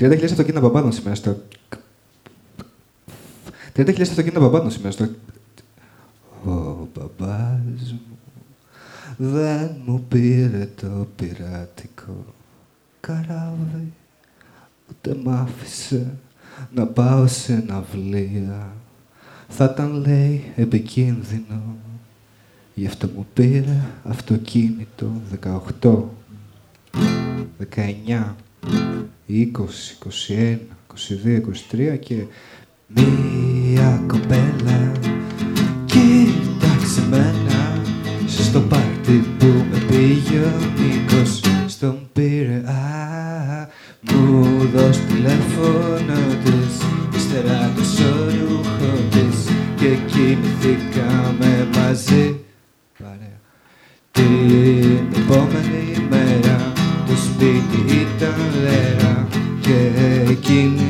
30.000 αυτοκίνητα μπαμπάδων σήμερα στο... 30.000 αυτοκίνητα μπαμπάδων σήμερα στο... Ο μπαμπάς μου δεν μου πήρε το πειρατικό καράβι ούτε μ' άφησε να πάω σε ναυλία θα ήταν λέει επικίνδυνο. Γι' αυτό μου πήρε αυτοκίνητο 18 19 20, 21, 22, 23 και μία κοπέλα κοίταξε μένα στο πάρτι που με πήγε ο Νίκος στον Πειραιά μου δώσ' τηλέφωνο της ύστερα το σωρούχο της και κοιμηθήκαμε μαζί παρέα. Την επόμενη μέρα το σπίτι ήταν λέρα και εκείνη πουθενά να, να.